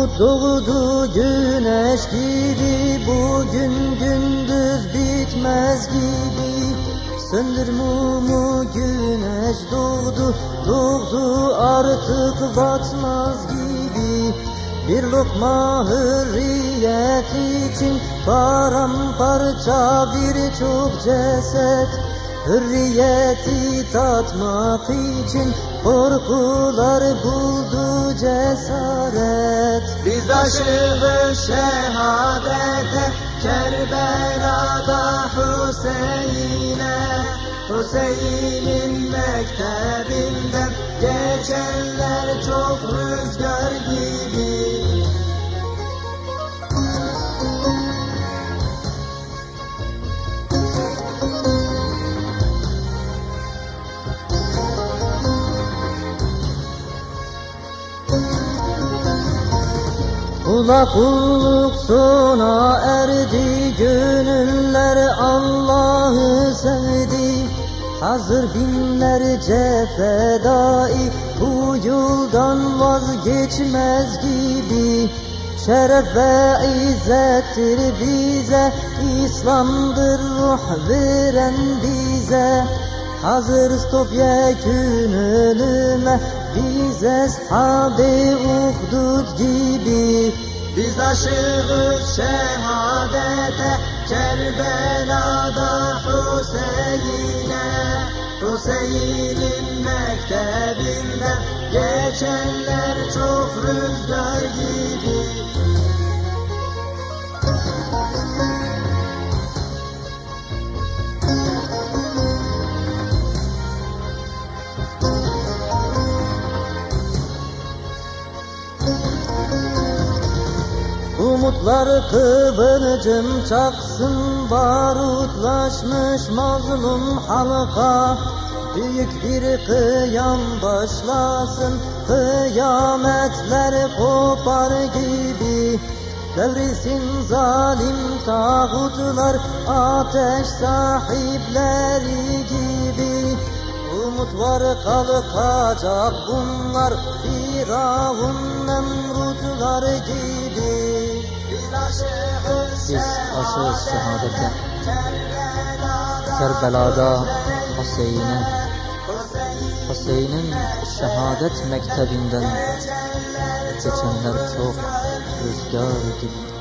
Doğdu güneş gibi. Bugün gündüz bitmez gibi. Söndür mumu güneş doğdu. Doğdu artık batmaz gibi. Bir lokma hürriyet için Paramparça birçok ceset Hürriyeti tatmak için korkular buldu cesaret. Biz aşığız şehadete Kerbela'da Hüseyin'e Hüseyin'in mektebinden Geçenler çok rüzgar Kula kulluk sona erdi Gönüller Allah'ı sevdi. Hazır binlerce fedai Bu yoldan vazgeçmez gibi. Şeref ve izzettir bize İslam'dır ruh veren bize. Hazırız topyekün ölüme Biz eshabi uhdud gibi Biz aşığız şehadete Kerbela'da Hüseyin'e. Hüseyin'in mektebinden Geçenler çok rüzgar gibi Umutlar kıvılcım çaksın barutlaşmış mazlum halka. Büyük bir kıyam başlasın kıyametler kopar gibi. Devrilsin zalim tağutlar ateş sahipleri gibi. Umut var kalkacak bunlar Firavun Nemrutlar gibi Biz aşığız şehadete Kerbela'da Hüseyin'e Hüseyin'in şehadet mektebinden Geçenler çok rüzgar gibi